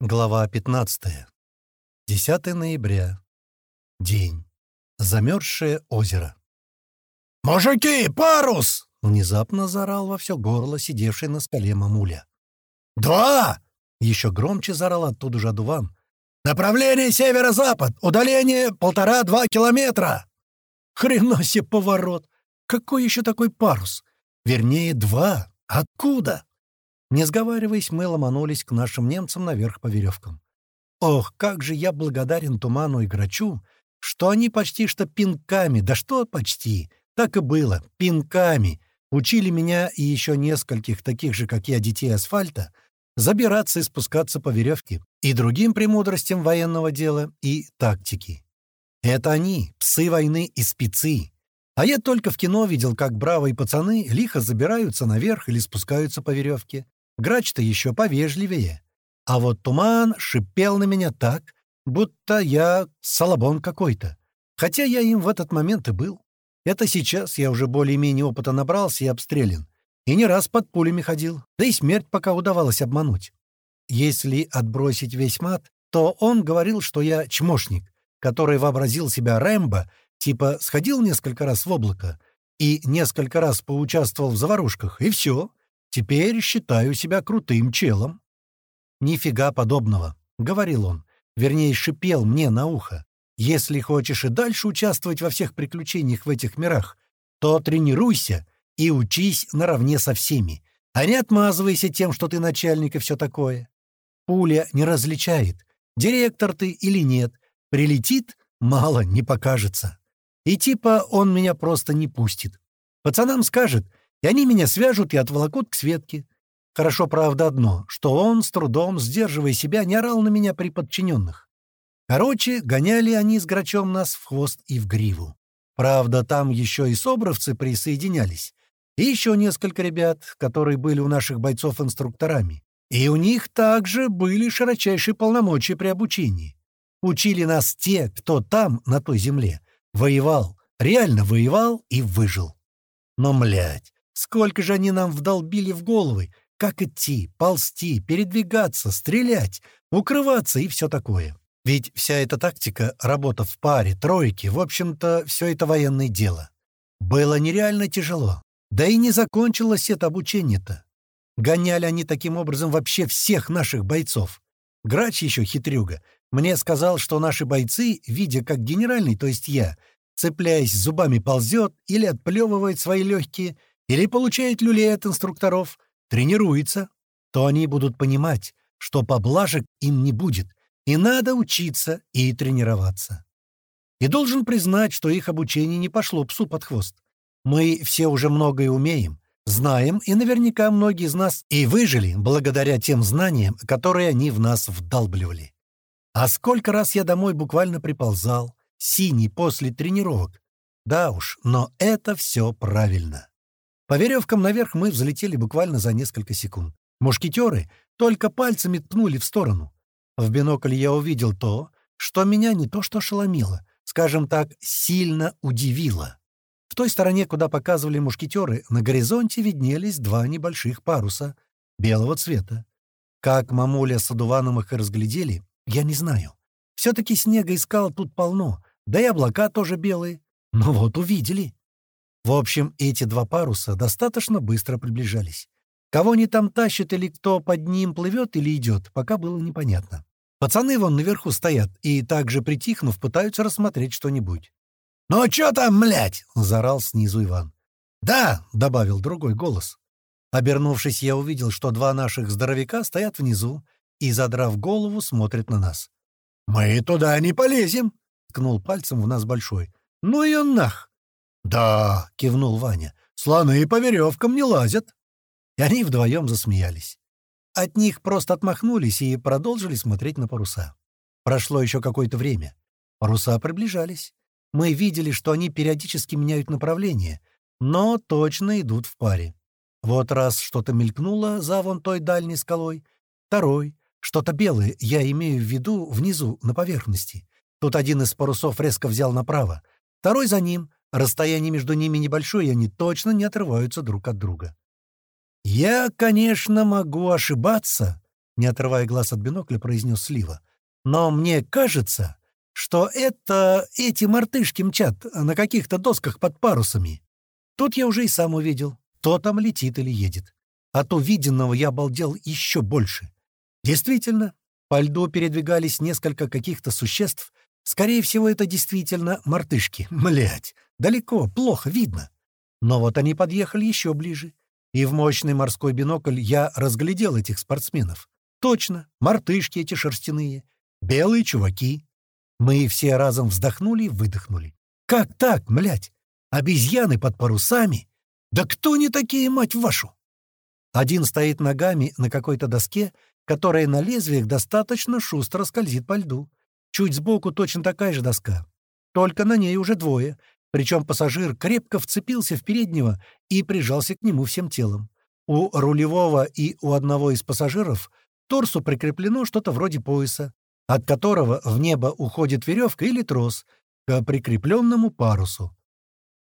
Глава 15. 10 ноября. День. Замерзшее озеро. «Мужики, парус!» — внезапно заорал во все горло сидевший на скале мамуля. «Два!» — еще громче заорал оттуда же одуван. «Направление северо-запад! Удаление полтора-два километра!» «Хрена себе поворот! Какой еще такой парус? Вернее, два. Откуда?» Не сговариваясь, мы ломанулись к нашим немцам наверх по веревкам. Ох, как же я благодарен Туману и Грачу, что они почти что пинками, да что почти, так и было, пинками, учили меня и еще нескольких таких же, как я, детей асфальта, забираться и спускаться по веревке и другим премудростям военного дела и тактики. Это они, псы войны и спецы. А я только в кино видел, как бравые пацаны лихо забираются наверх или спускаются по веревке. Грач-то еще повежливее. А вот туман шипел на меня так, будто я салабон какой-то. Хотя я им в этот момент и был. Это сейчас я уже более-менее опыта набрался и обстрелен. И не раз под пулями ходил, да и смерть пока удавалось обмануть. Если отбросить весь мат, то он говорил, что я чмошник, который вообразил себя Рэмбо, типа сходил несколько раз в облако и несколько раз поучаствовал в заварушках, и все. Теперь считаю себя крутым челом». «Нифига подобного», — говорил он, вернее, шипел мне на ухо. «Если хочешь и дальше участвовать во всех приключениях в этих мирах, то тренируйся и учись наравне со всеми, а не отмазывайся тем, что ты начальник и все такое. Пуля не различает, директор ты или нет, прилетит — мало не покажется. И типа он меня просто не пустит. Пацанам скажет, и они меня свяжут и отволокут к Светке. Хорошо, правда, одно, что он, с трудом, сдерживая себя, не орал на меня при подчиненных. Короче, гоняли они с Грачом нас в хвост и в гриву. Правда, там еще и собровцы присоединялись. И еще несколько ребят, которые были у наших бойцов инструкторами. И у них также были широчайшие полномочия при обучении. Учили нас те, кто там, на той земле, воевал, реально воевал и выжил. Но, млядь, Сколько же они нам вдолбили в головы, как идти, ползти, передвигаться, стрелять, укрываться и все такое. Ведь вся эта тактика, работа в паре, тройке, в общем-то, все это военное дело. Было нереально тяжело. Да и не закончилось это обучение-то. Гоняли они таким образом вообще всех наших бойцов. Грач еще хитрюга. Мне сказал, что наши бойцы, видя как генеральный, то есть я, цепляясь зубами ползет или отплевывает свои легкие, или получает люлей от инструкторов, тренируется, то они будут понимать, что поблажек им не будет, и надо учиться и тренироваться. И должен признать, что их обучение не пошло псу под хвост. Мы все уже многое умеем, знаем, и наверняка многие из нас и выжили благодаря тем знаниям, которые они в нас вдалбливали. А сколько раз я домой буквально приползал, синий после тренировок. Да уж, но это все правильно. По веревкам наверх мы взлетели буквально за несколько секунд. Мушкетеры только пальцами ткнули в сторону. В бинокль я увидел то, что меня не то что ошеломило, скажем так, сильно удивило. В той стороне, куда показывали мушкетеры, на горизонте виднелись два небольших паруса белого цвета. Как мамуля с одуваном их и разглядели, я не знаю. Все-таки снега искал тут полно, да и облака тоже белые. Но вот увидели. В общем, эти два паруса достаточно быстро приближались. Кого они там тащат или кто под ним плывет или идет, пока было непонятно. Пацаны вон наверху стоят и, также притихнув, пытаются рассмотреть что-нибудь. «Ну чё там, млять?» — заорал снизу Иван. «Да!» — добавил другой голос. Обернувшись, я увидел, что два наших здоровяка стоят внизу и, задрав голову, смотрят на нас. «Мы туда не полезем!» — ткнул пальцем в нас большой. «Ну и он нах!» «Да», — кивнул Ваня, — «слоны по веревкам не лазят». И они вдвоем засмеялись. От них просто отмахнулись и продолжили смотреть на паруса. Прошло еще какое-то время. Паруса приближались. Мы видели, что они периодически меняют направление, но точно идут в паре. Вот раз что-то мелькнуло за вон той дальней скалой, второй, что-то белое, я имею в виду внизу, на поверхности. Тут один из парусов резко взял направо, второй за ним, Расстояние между ними небольшое, и они точно не отрываются друг от друга. Я, конечно, могу ошибаться, не отрывая глаз от бинокля, произнес Слива. «Но мне кажется, что это эти мартышки мчат на каких-то досках под парусами. Тут я уже и сам увидел, кто там летит или едет. От увиденного я обалдел еще больше. Действительно, по льду передвигались несколько каких-то существ. Скорее всего, это действительно мартышки. Млять, далеко, плохо видно. Но вот они подъехали еще ближе. И в мощный морской бинокль я разглядел этих спортсменов. Точно, мартышки эти шерстяные, белые чуваки. Мы все разом вздохнули и выдохнули. Как так, млять? Обезьяны под парусами? Да кто они такие, мать вашу? Один стоит ногами на какой-то доске, которая на лезвиях достаточно шустро скользит по льду. Чуть сбоку точно такая же доска. Только на ней уже двое, причем пассажир крепко вцепился в переднего и прижался к нему всем телом. У рулевого и у одного из пассажиров торсу прикреплено что-то вроде пояса, от которого в небо уходит веревка или трос к прикрепленному парусу.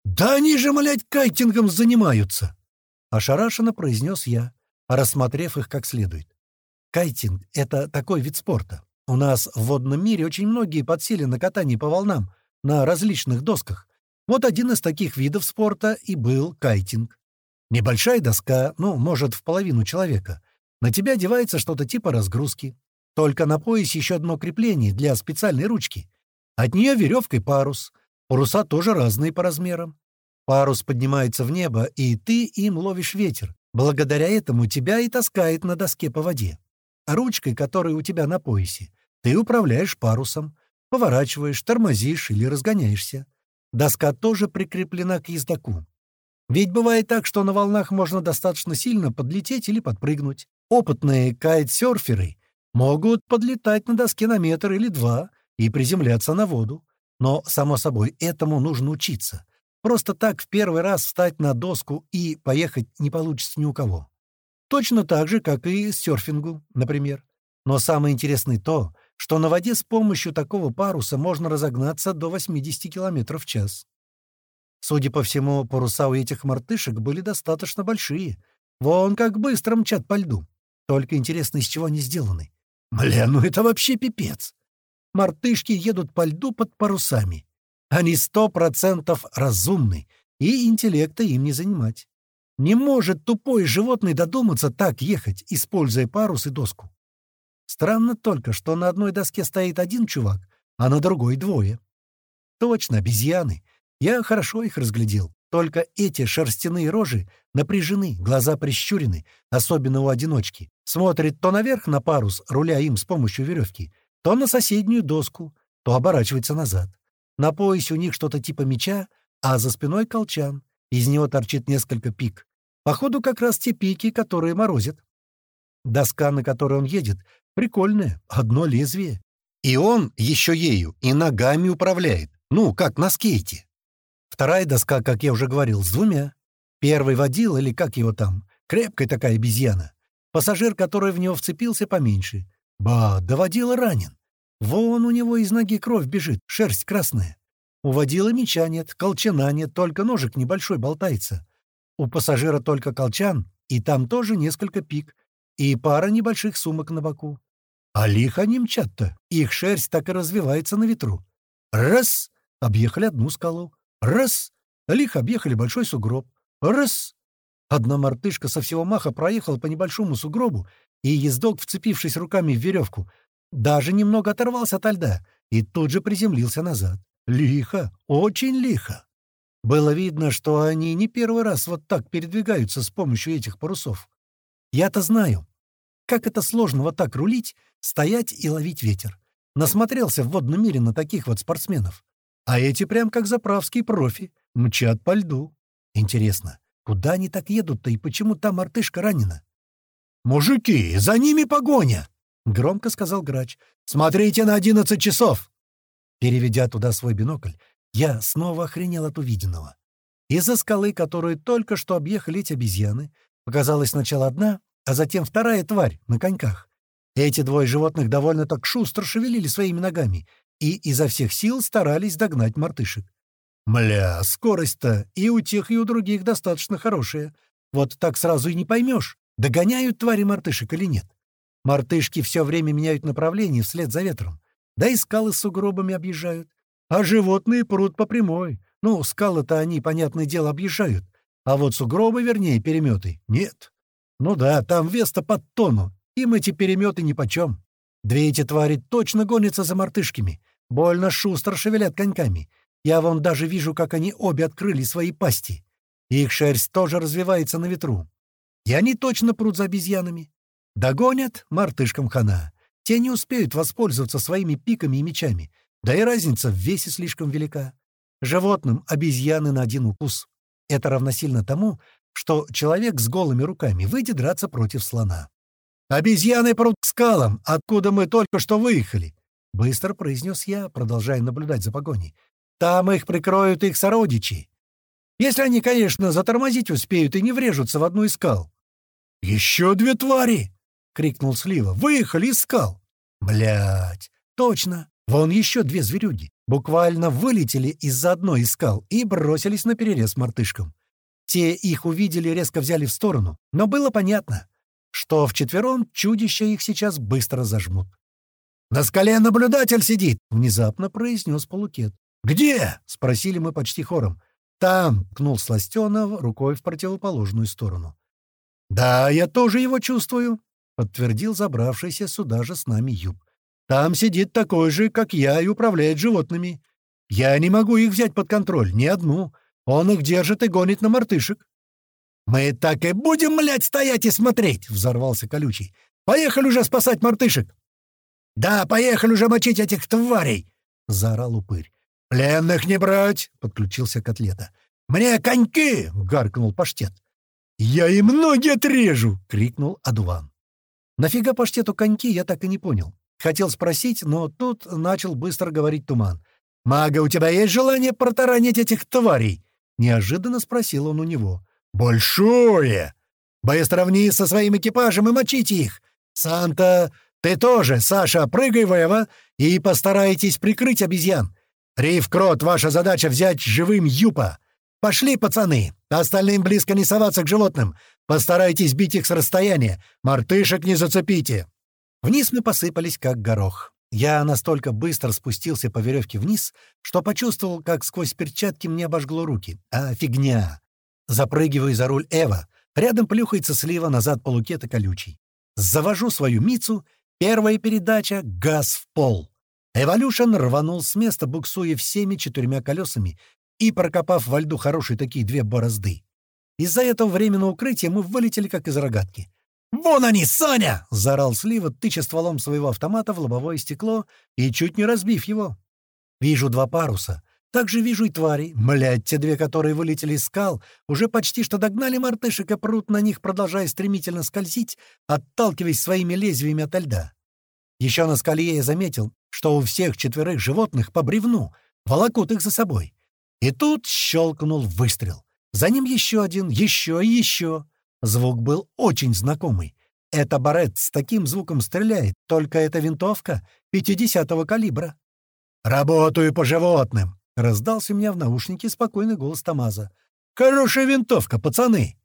«Да они же, млядь, кайтингом занимаются!» — ошарашенно произнес я, рассмотрев их как следует. Кайтинг — это такой вид спорта. У нас в водном мире очень многие подсели на катание по волнам на различных досках. Вот один из таких видов спорта и был кайтинг. Небольшая доска, ну, может, в половину человека. На тебя одевается что-то типа разгрузки. Только на поясе еще одно крепление для специальной ручки. От нее веревкой парус. Паруса тоже разные по размерам. Парус поднимается в небо, и ты им ловишь ветер. Благодаря этому тебя и таскает на доске по воде. А ручкой, которая у тебя на поясе, ты управляешь парусом, поворачиваешь, тормозишь или разгоняешься. Доска тоже прикреплена к ездаку. Ведь бывает так, что на волнах можно достаточно сильно подлететь или подпрыгнуть. Опытные кайтсерферы могут подлетать на доске на метр или два и приземляться на воду. Но, само собой, этому нужно учиться. Просто так в первый раз встать на доску и поехать не получится ни у кого. Точно так же, как и с серфингу, например. Но самое интересное то, что на воде с помощью такого паруса можно разогнаться до 80 км в час. Судя по всему, паруса у этих мартышек были достаточно большие. Вон как быстро мчат по льду. Только интересно, из чего они сделаны. Бля, ну это вообще пипец. Мартышки едут по льду под парусами. Они сто процентов разумны, и интеллекта им не занимать. Не может тупое животное додуматься так ехать, используя парус и доску. Странно только, что на одной доске стоит один чувак, а на другой — двое. Точно, обезьяны. Я хорошо их разглядел. Только эти шерстяные рожи напряжены, глаза прищурены, особенно у одиночки. Смотрит то наверх на парус, руля им с помощью веревки, то на соседнюю доску, то оборачивается назад. На поясе у них что-то типа меча, а за спиной колчан. Из него торчит несколько пик. Походу, как раз те пики, которые морозят. Доска, на которой он едет, прикольная, одно лезвие. И он еще ею и ногами управляет. Ну, как на скейте. Вторая доска, как я уже говорил, с двумя. Первый водил, или как его там, крепкая такая обезьяна. Пассажир, который в него вцепился, поменьше. Ба, да водила ранен. Вон у него из ноги кровь бежит, шерсть красная. У водила меча нет, колчана нет, только ножик небольшой болтается. У пассажира только колчан, и там тоже несколько пик, и пара небольших сумок на боку. А лихо они мчат-то, их шерсть так и развивается на ветру. Раз — объехали одну скалу. Раз — лихо объехали большой сугроб. Раз — одна мартышка со всего маха проехала по небольшому сугробу, и ездок, вцепившись руками в веревку, даже немного оторвался от льда и тут же приземлился назад. Лихо, очень лихо. Было видно, что они не первый раз вот так передвигаются с помощью этих парусов. Я-то знаю, как это сложно вот так рулить, стоять и ловить ветер. Насмотрелся в водном мире на таких вот спортсменов. А эти прям как заправские профи, мчат по льду. Интересно, куда они так едут-то и почему там мартышка ранена? «Мужики, за ними погоня!» — громко сказал грач. «Смотрите на одиннадцать часов!» Переведя туда свой бинокль, я снова охренел от увиденного. Из-за скалы, которую только что объехали эти обезьяны, показалась сначала одна, а затем вторая тварь на коньках. Эти двое животных довольно так шустро шевелили своими ногами и изо всех сил старались догнать мартышек. Мля, скорость-то и у тех, и у других достаточно хорошая. Вот так сразу и не поймешь, догоняют твари мартышек или нет. Мартышки все время меняют направление вслед за ветром. Да и скалы с сугробами объезжают. А животные прут по прямой. Ну, скалы-то они, понятное дело, объезжают. А вот сугробы, вернее, переметы, нет. Ну да, там вес-то под тонну. Им эти переметы нипочем. Две эти твари точно гонятся за мартышками. Больно шустро шевелят коньками. Я вон даже вижу, как они обе открыли свои пасти. Их шерсть тоже развивается на ветру. И они точно прут за обезьянами. Догонят — мартышкам хана. Те не успеют воспользоваться своими пиками и мечами. Да и разница в весе слишком велика. Животным обезьяны на один укус. Это равносильно тому, что человек с голыми руками выйдет драться против слона. «Обезьяны прут к скалам, откуда мы только что выехали!» — быстро произнес я, продолжая наблюдать за погоней. «Там их прикроют их сородичи. Если они, конечно, затормозить успеют и не врежутся в одну из скал». «Еще две твари!» — крикнул Слива. «Выехали из скал!» Блять, точно! Вон еще две зверюги. Буквально вылетели из-за одной из скал и бросились на перерез мартышкам. Те их увидели, резко взяли в сторону, но было понятно — что вчетвером чудища их сейчас быстро зажмут. «На скале наблюдатель сидит!» — внезапно произнес Полукет. «Где?» — спросили мы почти хором. «Там!» — ткнул Сластенов рукой в противоположную сторону. «Да, я тоже его чувствую», — подтвердил забравшийся сюда же с нами Юб. «Там сидит такой же, как я, и управляет животными. Я не могу их взять под контроль, ни одну. Он их держит и гонит на мартышек. «Мы так и будем, млять, стоять и смотреть!» — взорвался колючий. «Поехали уже спасать мартышек!» «Да, поехали уже мочить этих тварей!» — заорал упырь. «Пленных не брать!» — подключился котлета. «Мне коньки!» — гаркнул паштет. «Я им ноги отрежу!» — крикнул одуван. Нафига паштету коньки, я так и не понял. Хотел спросить, но тут начал быстро говорить туман. «Мага, у тебя есть желание протаранить этих тварей?» Неожиданно спросил он у него. «Большое! Быстро вниз со своим экипажем и мочите их! Санта, ты тоже, Саша, прыгай в Эва и постарайтесь прикрыть обезьян. Риф Крот, ваша задача взять живым Юпа. Пошли, пацаны, остальным близко не соваться к животным. Постарайтесь бить их с расстояния, мартышек не зацепите». Вниз мы посыпались, как горох. Я настолько быстро спустился по веревке вниз, что почувствовал, как сквозь перчатки мне обожгло руки. А фигня! Запрыгиваю за руль Эва. Рядом плюхается слива, назад полукета колючий. Завожу свою Мицу. Первая передача — газ в пол. Эволюшн рванул с места, буксуя всеми четырьмя колесами и прокопав во льду хорошие такие две борозды. Из-за этого временного укрытия мы вылетели, как из рогатки. «Вон они, Саня!» — заорал Слива, тыча стволом своего автомата в лобовое стекло и чуть не разбив его. Вижу два паруса. Также вижу и твари. Млядь, те две, которые вылетели из скал, уже почти что догнали мартышек и прут на них, продолжая стремительно скользить, отталкиваясь своими лезвиями от льда. Еще на скале я заметил, что у всех четверых животных по бревну волокут их за собой. И тут щелкнул выстрел. За ним еще один, еще и еще. Звук был очень знакомый. Это Барет с таким звуком стреляет, только эта винтовка 50-го калибра. «Работаю по животным!» — раздался у меня в наушнике спокойный голос Тамаза. «Хорошая винтовка, пацаны!»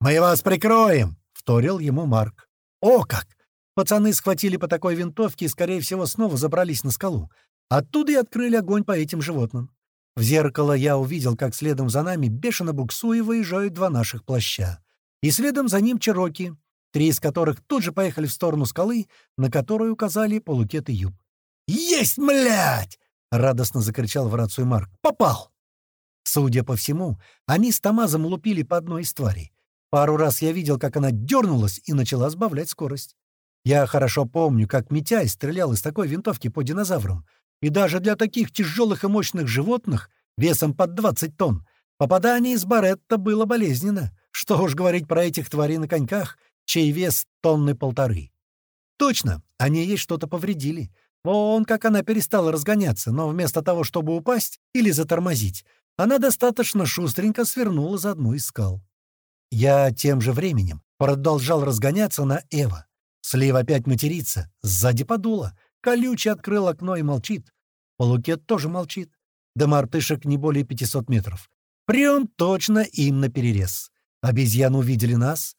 «Мы вас прикроем!» — вторил ему Марк. «О как!» Пацаны схватили по такой винтовке и, скорее всего, снова забрались на скалу. Оттуда и открыли огонь по этим животным. В зеркало я увидел, как следом за нами, бешено буксуя, выезжают два наших плаща. И следом за ним чероки, три из которых тут же поехали в сторону скалы, на которую указали полукет и юб. «Есть, млять!» — радостно закричал в рацию Марк. «Попал!» Судя по всему, они с Тамазом лупили по одной из тварей. Пару раз я видел, как она дернулась и начала сбавлять скорость. Я хорошо помню, как Митяй стрелял из такой винтовки по динозаврам. И даже для таких тяжелых и мощных животных, весом под 20 тонн, попадание из баретта было болезненно. Что уж говорить про этих тварей на коньках, чей вес тонны полторы. Точно, они ей что-то повредили. Вон как она перестала разгоняться, но вместо того, чтобы упасть или затормозить, она достаточно шустренько свернула за одну из скал. Я тем же временем продолжал разгоняться на Эва. Слива опять матерится, сзади подуло. Колючий открыл окно и молчит. Полукет тоже молчит. До мартышек не более 500 метров. Прям точно им наперерез. Обезьяны увидели нас.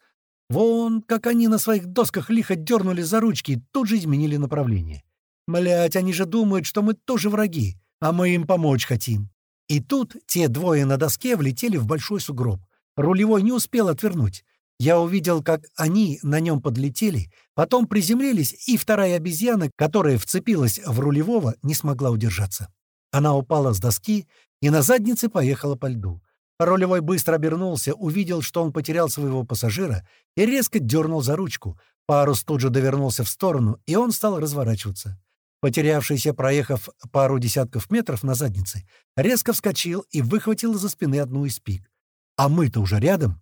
Вон, как они на своих досках лихо дернули за ручки и тут же изменили направление. Блять, они же думают, что мы тоже враги, а мы им помочь хотим. И тут те двое на доске влетели в большой сугроб. Рулевой не успел отвернуть. Я увидел, как они на нем подлетели, потом приземлились, и вторая обезьяна, которая вцепилась в рулевого, не смогла удержаться. Она упала с доски и на заднице поехала по льду. Рулевой быстро обернулся, увидел, что он потерял своего пассажира, и резко дернул за ручку. Парус тут же довернулся в сторону, и он стал разворачиваться. Потерявшийся, проехав пару десятков метров на заднице, резко вскочил и выхватил за спины одну из пик. А мы-то уже рядом.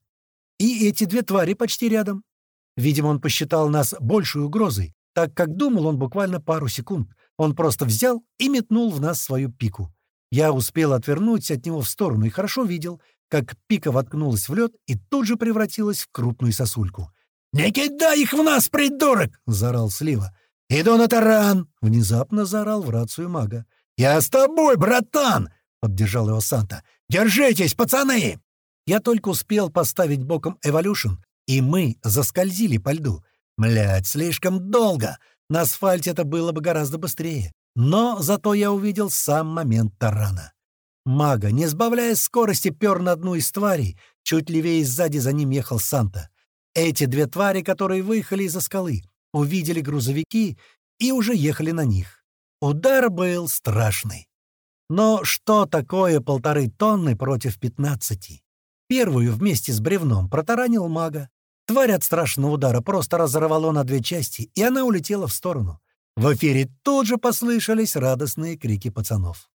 И эти две твари почти рядом. Видимо, он посчитал нас большей угрозой, так как думал он буквально пару секунд. Он просто взял и метнул в нас свою пику. Я успел отвернуть от него в сторону и хорошо видел, как пика воткнулась в лед и тут же превратилась в крупную сосульку. «Не кидай их в нас, придурок!» — заорал Слива. «Иду на таран!» — внезапно заорал в рацию мага. «Я с тобой, братан!» — поддержал его Санта. «Держитесь, пацаны!» Я только успел поставить боком Эволюшн, и мы заскользили по льду. Млять, слишком долго! На асфальте это было бы гораздо быстрее. Но зато я увидел сам момент тарана. Мага, не сбавляя скорости, пер на одну из тварей. Чуть левее сзади за ним ехал Санта. Эти две твари, которые выехали из-за скалы, увидели грузовики и уже ехали на них. Удар был страшный. Но что такое полторы тонны против пятнадцати? Первую вместе с бревном протаранил мага. Тварь от страшного удара просто разорвало на две части, и она улетела в сторону. В эфире тут же послышались радостные крики пацанов.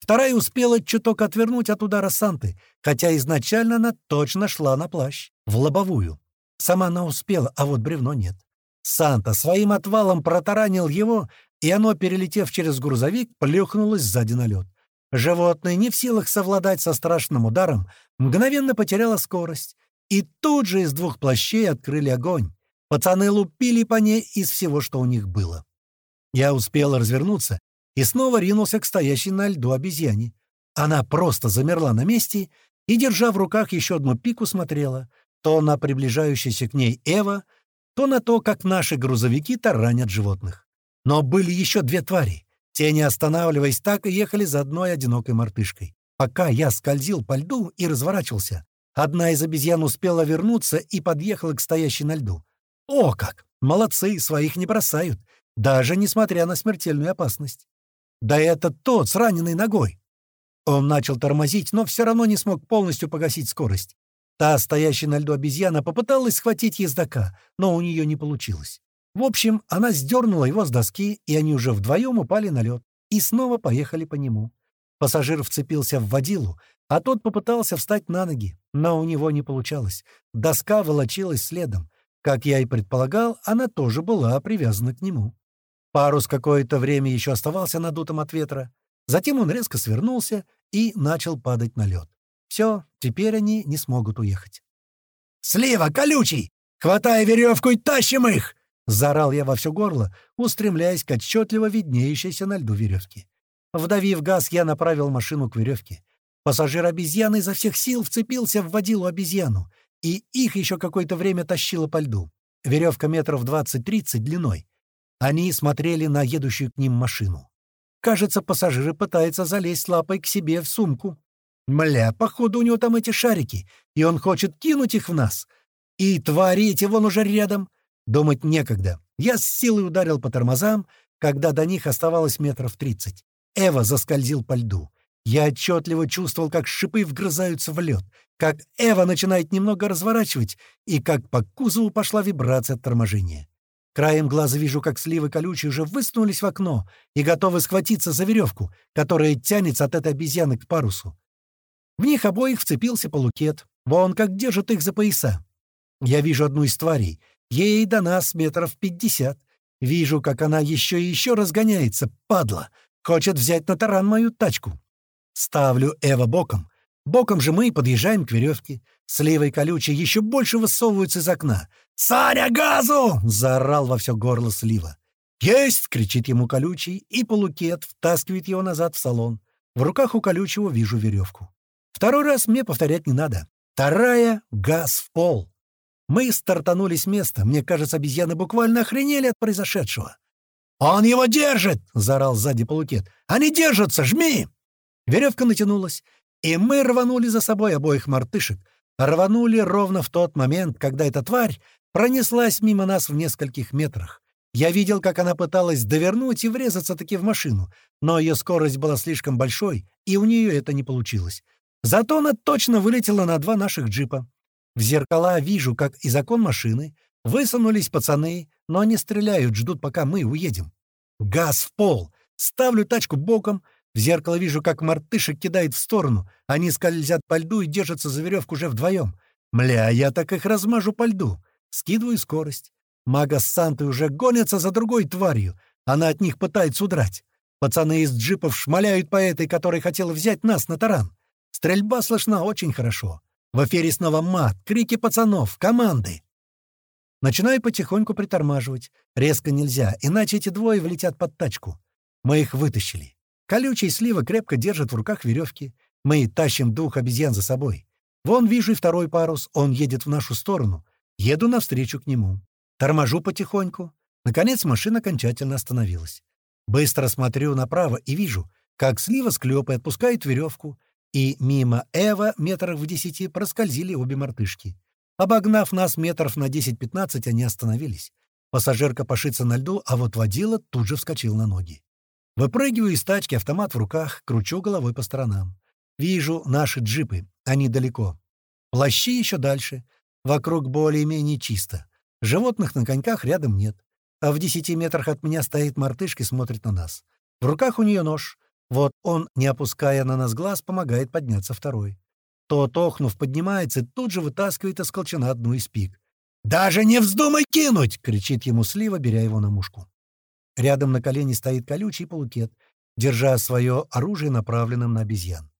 Вторая успела чуток отвернуть от удара Санты, хотя изначально она точно шла на плащ, в лобовую. Сама она успела, а вот бревно нет. Санта своим отвалом протаранил его, и оно, перелетев через грузовик, плюхнулось сзади на лед. Животное, не в силах совладать со страшным ударом, мгновенно потеряло скорость, и тут же из двух плащей открыли огонь. Пацаны лупили по ней из всего, что у них было. Я успел развернуться и снова ринулся к стоящей на льду обезьяне. Она просто замерла на месте и, держа в руках еще одну пику, смотрела то на приближающуюся к ней Эва, то на то, как наши грузовики таранят животных. Но были еще две твари. Те, не останавливаясь, так и ехали за одной одинокой мартышкой. Пока я скользил по льду и разворачивался, одна из обезьян успела вернуться и подъехала к стоящей на льду. О как! Молодцы, своих не бросают даже несмотря на смертельную опасность. Да это тот с раненой ногой. Он начал тормозить, но все равно не смог полностью погасить скорость. Та, стоящая на льду обезьяна, попыталась схватить ездока, но у нее не получилось. В общем, она сдернула его с доски, и они уже вдвоем упали на лед и снова поехали по нему. Пассажир вцепился в водилу, а тот попытался встать на ноги, но у него не получалось. Доска волочилась следом. Как я и предполагал, она тоже была привязана к нему. Парус какое-то время еще оставался надутым от ветра. Затем он резко свернулся и начал падать на лед. Все, теперь они не смогут уехать. «Слива, колючий! Хватай веревку и тащим их!» — заорал я во все горло, устремляясь к отчетливо виднеющейся на льду веревке. Вдавив газ, я направил машину к веревке. Пассажир обезьяны изо всех сил вцепился в водилу обезьяну, и их еще какое-то время тащило по льду. Веревка метров 20-30 длиной. Они смотрели на едущую к ним машину. Кажется, пассажиры пытаются залезть лапой к себе в сумку. Мля, походу у него там эти шарики, и он хочет кинуть их в нас. И твари эти вон уже рядом. Думать некогда. Я с силой ударил по тормозам, когда до них оставалось метров тридцать. Эва заскользил по льду. Я отчетливо чувствовал, как шипы вгрызаются в лед, как Эва начинает немного разворачивать, и как по кузову пошла вибрация от торможения. Краем глаза вижу, как сливы колючие уже высунулись в окно и готовы схватиться за веревку, которая тянется от этой обезьяны к парусу. В них обоих вцепился полукет. Вон как держат их за пояса. Я вижу одну из тварей. Ей до нас метров пятьдесят. Вижу, как она еще и еще разгоняется, падла. Хочет взять на таран мою тачку. Ставлю Эва боком. Боком же мы подъезжаем к веревке. Сливой колючей еще больше высовываются из окна. «Саня, газу!» — заорал во все горло Слива. «Есть!» — кричит ему колючий, и полукет втаскивает его назад в салон. В руках у колючего вижу веревку. Второй раз мне повторять не надо. Вторая — газ в пол. Мы стартанули с места. Мне кажется, обезьяны буквально охренели от произошедшего. «Он его держит!» — заорал сзади полукет. «Они держатся! Жми!» Веревка натянулась, и мы рванули за собой обоих мартышек. Рванули ровно в тот момент, когда эта тварь пронеслась мимо нас в нескольких метрах. Я видел, как она пыталась довернуть и врезаться таки в машину, но ее скорость была слишком большой, и у нее это не получилось. Зато она точно вылетела на два наших джипа. В зеркала вижу, как из окон машины высунулись пацаны, но они стреляют, ждут, пока мы уедем. Газ в пол. Ставлю тачку боком. В зеркало вижу, как мартышек кидает в сторону. Они скользят по льду и держатся за веревку уже вдвоем. Мля, я так их размажу по льду. Скидываю скорость. Мага с Сантой уже гонятся за другой тварью. Она от них пытается удрать. Пацаны из джипов шмаляют по этой, которая хотела взять нас на таран. Стрельба слышна очень хорошо. В эфире снова мат, крики пацанов, команды. Начинаю потихоньку притормаживать. Резко нельзя, иначе эти двое влетят под тачку. Мы их вытащили. Колючий слива крепко держит в руках веревки. Мы тащим двух обезьян за собой. Вон вижу и второй парус, он едет в нашу сторону. Еду навстречу к нему. Торможу потихоньку. Наконец машина окончательно остановилась. Быстро смотрю направо и вижу, как слива с клёпой отпускает веревку, и мимо Эва метрах в десяти проскользили обе мартышки. Обогнав нас метров на 10-15, они остановились. Пассажирка пошится на льду, а вот водила тут же вскочил на ноги. Выпрыгиваю из тачки, автомат в руках, кручу головой по сторонам. Вижу наши джипы, они далеко. Плащи еще дальше. Вокруг более-менее чисто. Животных на коньках рядом нет а в десяти метрах от меня стоит мартышка и смотрит на нас. В руках у нее нож. Вот он, не опуская на нас глаз, помогает подняться второй. Тот, охнув, поднимается и тут же вытаскивает из колчана одну из пик. «Даже не вздумай кинуть!» — кричит ему Слива, беря его на мушку. Рядом на колене стоит колючий полукет, держа свое оружие направленным на обезьян.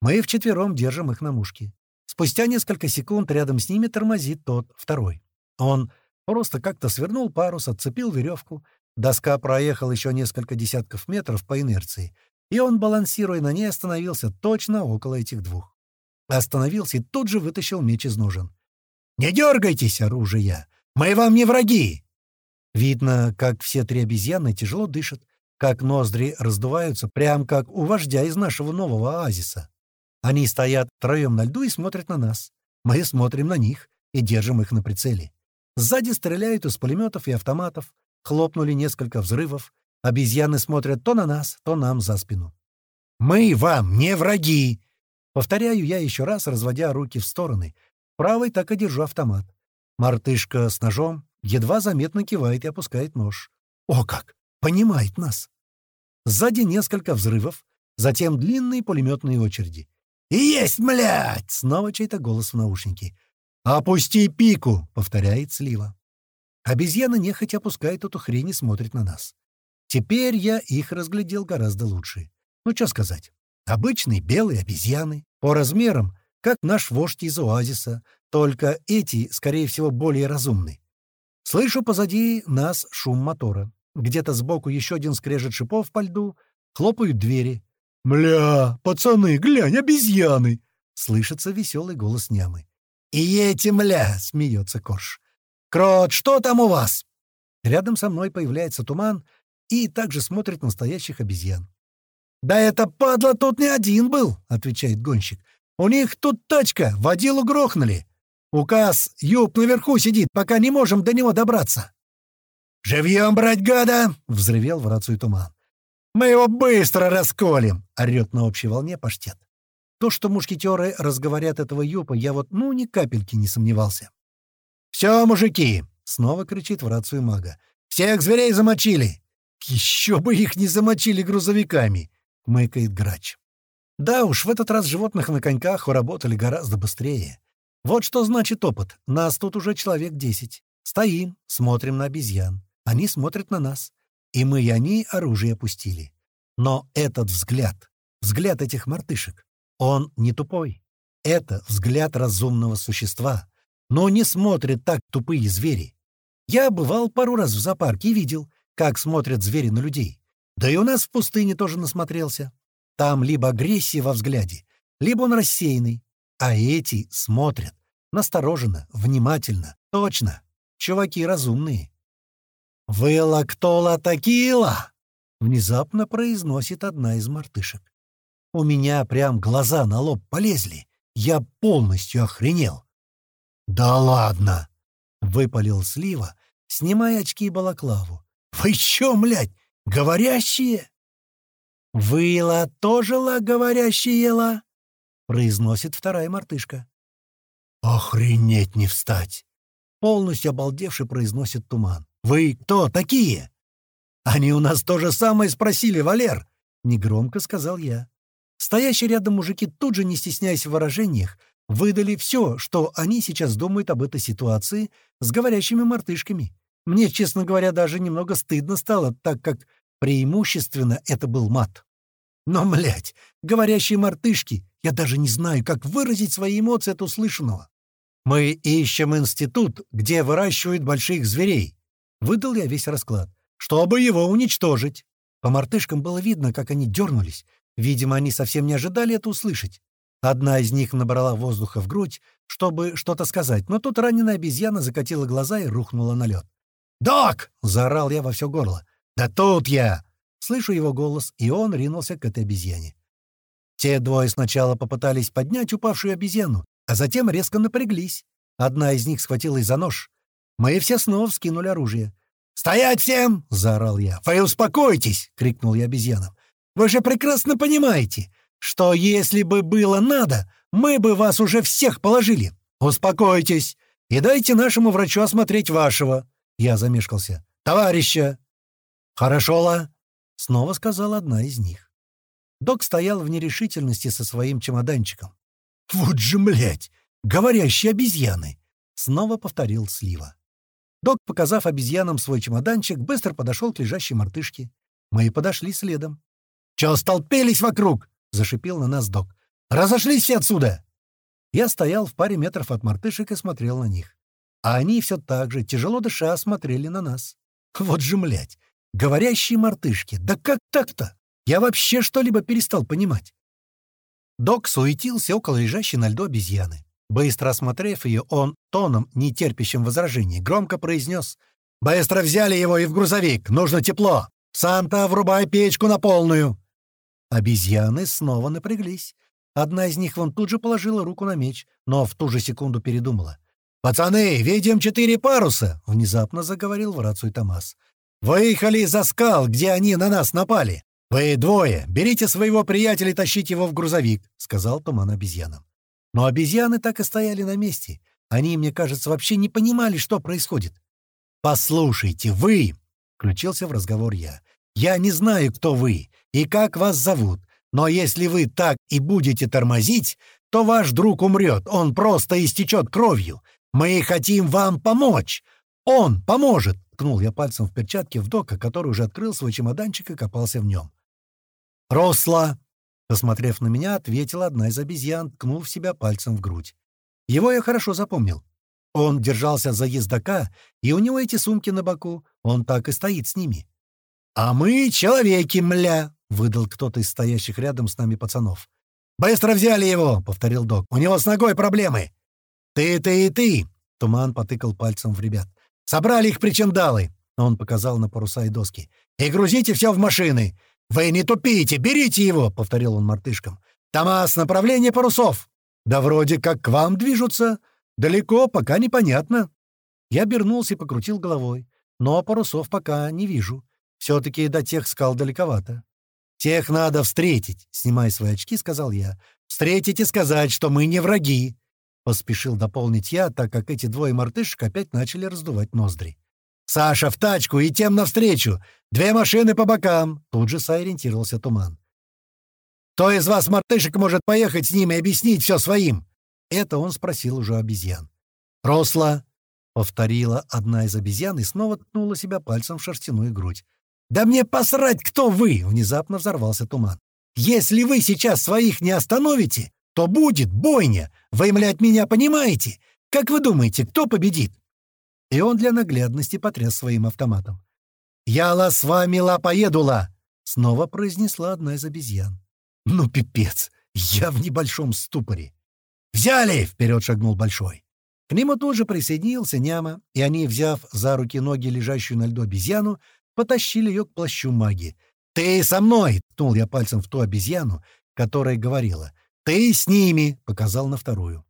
Мы вчетвером держим их на мушке. Спустя несколько секунд рядом с ними тормозит тот, второй. Он Просто как-то свернул парус, отцепил веревку. Доска проехала еще несколько десятков метров по инерции, и он, балансируя на ней, остановился точно около этих двух. Остановился и тут же вытащил меч из ножен. «Не дергайтесь, оружие! Мы вам не враги!» Видно, как все три обезьяны тяжело дышат, как ноздри раздуваются, прям как у вождя из нашего нового оазиса. Они стоят втроем на льду и смотрят на нас. Мы смотрим на них и держим их на прицеле. Сзади стреляют из пулеметов и автоматов. Хлопнули несколько взрывов. Обезьяны смотрят то на нас, то нам за спину. «Мы вам не враги!» Повторяю я еще раз, разводя руки в стороны. Правой так и держу автомат. Мартышка с ножом едва заметно кивает и опускает нож. О как! Понимает нас! Сзади несколько взрывов, затем длинные пулеметные очереди. «И есть, млядь!» — снова чей-то голос в наушнике. «Опусти пику!» — повторяет Слива. Обезьяна нехотя опускает эту хрень и смотрит на нас. Теперь я их разглядел гораздо лучше. Ну, что сказать. Обычные белые обезьяны, по размерам, как наш вождь из оазиса, только эти, скорее всего, более разумны. Слышу позади нас шум мотора. Где-то сбоку еще один скрежет шипов по льду, хлопают двери. «Мля, пацаны, глянь, обезьяны!» Слышится веселый голос нямы. «И эти мля!» — смеется Корж. «Крот, что там у вас?» Рядом со мной появляется туман и также смотрит настоящих обезьян. «Да это падла тут не один был!» — отвечает гонщик. «У них тут тачка, водилу грохнули. Указ, юб наверху сидит, пока не можем до него добраться». «Живьем брать гада!» — взревел в рацию туман. «Мы его быстро расколем!» — орёт на общей волне паштет. То, что мушкетеры разговорят этого юпа, я вот ну ни капельки не сомневался. «Все, мужики!» — снова кричит в рацию мага. «Всех зверей замочили!» «Еще бы их не замочили грузовиками!» — мыкает грач. Да уж, в этот раз животных на коньках уработали гораздо быстрее. Вот что значит опыт. Нас тут уже человек десять. Стоим, смотрим на обезьян. Они смотрят на нас. И мы и они оружие опустили. Но этот взгляд, взгляд этих мартышек, он не тупой. Это взгляд разумного существа. Но не смотрят так тупые звери. Я бывал пару раз в зоопарке и видел, как смотрят звери на людей. Да и у нас в пустыне тоже насмотрелся. Там либо агрессия во взгляде, либо он рассеянный. А эти смотрят. Настороженно, внимательно, точно. Чуваки разумные. «Вы лактола такила!» — внезапно произносит одна из мартышек. У меня прям глаза на лоб полезли. Я полностью охренел. «Да ладно!» — выпалил Слива, снимая очки и балаклаву. «Вы чё, млядь, говорящие?» «Выла тоже ла говорящие ла?» — произносит вторая мартышка. «Охренеть не встать!» — полностью обалдевший произносит Туман. «Вы кто такие?» «Они у нас то же самое спросили, Валер!» — негромко сказал я. Стоящие рядом мужики тут же, не стесняясь в выражениях, выдали все, что они сейчас думают об этой ситуации с говорящими мартышками. Мне, честно говоря, даже немного стыдно стало, так как преимущественно это был мат. Но, млять, говорящие мартышки, я даже не знаю, как выразить свои эмоции от услышанного. «Мы ищем институт, где выращивают больших зверей», — выдал я весь расклад, — «чтобы его уничтожить». По мартышкам было видно, как они дернулись. Видимо, они совсем не ожидали это услышать. Одна из них набрала воздуха в грудь, чтобы что-то сказать, но тут раненая обезьяна закатила глаза и рухнула на лед. «Док!» — заорал я во все горло. «Да тут я!» Слышу его голос, и он ринулся к этой обезьяне. Те двое сначала попытались поднять упавшую обезьяну, а затем резко напряглись. Одна из них схватилась за нож. Мы все снова вскинули оружие. «Стоять всем!» — заорал я. «Вы успокойтесь!» — крикнул я обезьянам. «Вы же прекрасно понимаете, что если бы было надо, мы бы вас уже всех положили. Успокойтесь и дайте нашему врачу осмотреть вашего». Я замешкался. «Товарища!» «Хорошо, Ла!» — снова сказала одна из них. Док стоял в нерешительности со своим чемоданчиком. «Вот же, млять! Говорящие обезьяны!» — снова повторил Слива. Док, показав обезьянам свой чемоданчик, быстро подошел к лежащей мартышке. Мы и подошли следом. «Чё столпились вокруг?» — зашипел на нас док. «Разошлись все отсюда!» Я стоял в паре метров от мартышек и смотрел на них. А они все так же, тяжело дыша, смотрели на нас. Вот же, млять! Говорящие мартышки! Да как так-то? Я вообще что-либо перестал понимать. Док суетился около лежащей на льду обезьяны. Быстро осмотрев ее, он, тоном, не терпящим возражений, громко произнес «Быстро взяли его и в грузовик! Нужно тепло! Санта, врубай печку на полную!» Обезьяны снова напряглись. Одна из них вон тут же положила руку на меч, но в ту же секунду передумала. «Пацаны, видим четыре паруса!» — внезапно заговорил в рацию Томас. «Выехали за скал, где они на нас напали. «Вы двое, берите своего приятеля и тащите его в грузовик», — сказал Туман обезьянам. Но обезьяны так и стояли на месте. Они, мне кажется, вообще не понимали, что происходит. «Послушайте, вы...» — включился в разговор я. «Я не знаю, кто вы и как вас зовут, но если вы так и будете тормозить, то ваш друг умрет, он просто истечет кровью. Мы хотим вам помочь. Он поможет!» — ткнул я пальцем в перчатке в дока, который уже открыл свой чемоданчик и копался в нем. «Росла!» — посмотрев на меня, ответила одна из обезьян, ткнув себя пальцем в грудь. Его я хорошо запомнил. Он держался за ездока, и у него эти сумки на боку, он так и стоит с ними. «А мы человеки, мля!» — выдал кто-то из стоящих рядом с нами пацанов. «Быстро взяли его!» — повторил док. «У него с ногой проблемы!» «Ты, ты и ты!» — Туман потыкал пальцем в ребят. «Собрали их причиндалы!» — он показал на паруса и доски. «И грузите все в машины! «Вы не тупите! Берите его!» — повторил он мартышкам. «Томас, направление парусов!» «Да вроде как к вам движутся. Далеко, пока непонятно». Я обернулся и покрутил головой. Но парусов пока не вижу. Все-таки до тех скал далековато. «Тех надо встретить», — снимая свои очки, сказал я. «Встретить и сказать, что мы не враги», — поспешил дополнить я, так как эти двое мартышек опять начали раздувать ноздри. «Саша, в тачку и тем навстречу! Две машины по бокам!» Тут же сориентировался Туман. «Кто из вас, мартышек, может поехать с ними и объяснить все своим?» Это он спросил уже обезьян. «Росла!» — повторила одна из обезьян и снова ткнула себя пальцем в шерстяную грудь. «Да мне посрать, кто вы!» — внезапно взорвался Туман. «Если вы сейчас своих не остановите, то будет бойня! Вы, млядь, меня понимаете? Как вы думаете, кто победит?» И он для наглядности потряс своим автоматом. «Яла с вами ла поедула!» — снова произнесла одна из обезьян. «Ну, пипец! Я в небольшом ступоре!» «Взяли!» — вперед шагнул Большой. К нему тут же присоединился Няма, и они, взяв за руки ноги лежащую на льду обезьяну, потащили ее к плащу маги. «Ты со мной!» — ткнул я пальцем в ту обезьяну, которая говорила. «Ты с ними!» — показал на вторую.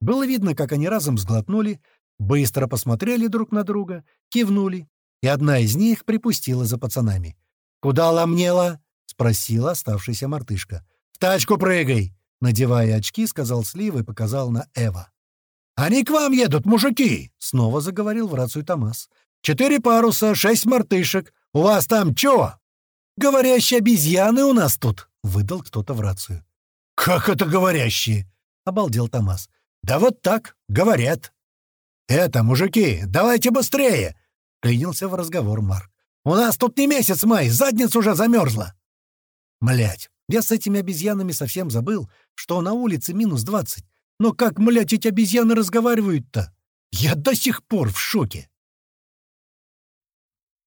Было видно, как они разом сглотнули, быстро посмотрели друг на друга, кивнули, и одна из них припустила за пацанами. «Куда ломнела?» — спросила оставшаяся мартышка. «В тачку прыгай!» — надевая очки, сказал Слива и показал на Эва. «Они к вам едут, мужики!» — снова заговорил в рацию Томас. «Четыре паруса, шесть мартышек. У вас там чё?» «Говорящие обезьяны у нас тут!» — выдал кто-то в рацию. «Как это говорящие?» — обалдел Томас. «Да вот так, говорят». «Это, мужики, давайте быстрее!» — клянился в разговор Марк. «У нас тут не месяц май, задница уже замерзла!» Млять, я с этими обезьянами совсем забыл, что на улице минус двадцать. Но как, млять, эти обезьяны разговаривают-то? Я до сих пор в шоке.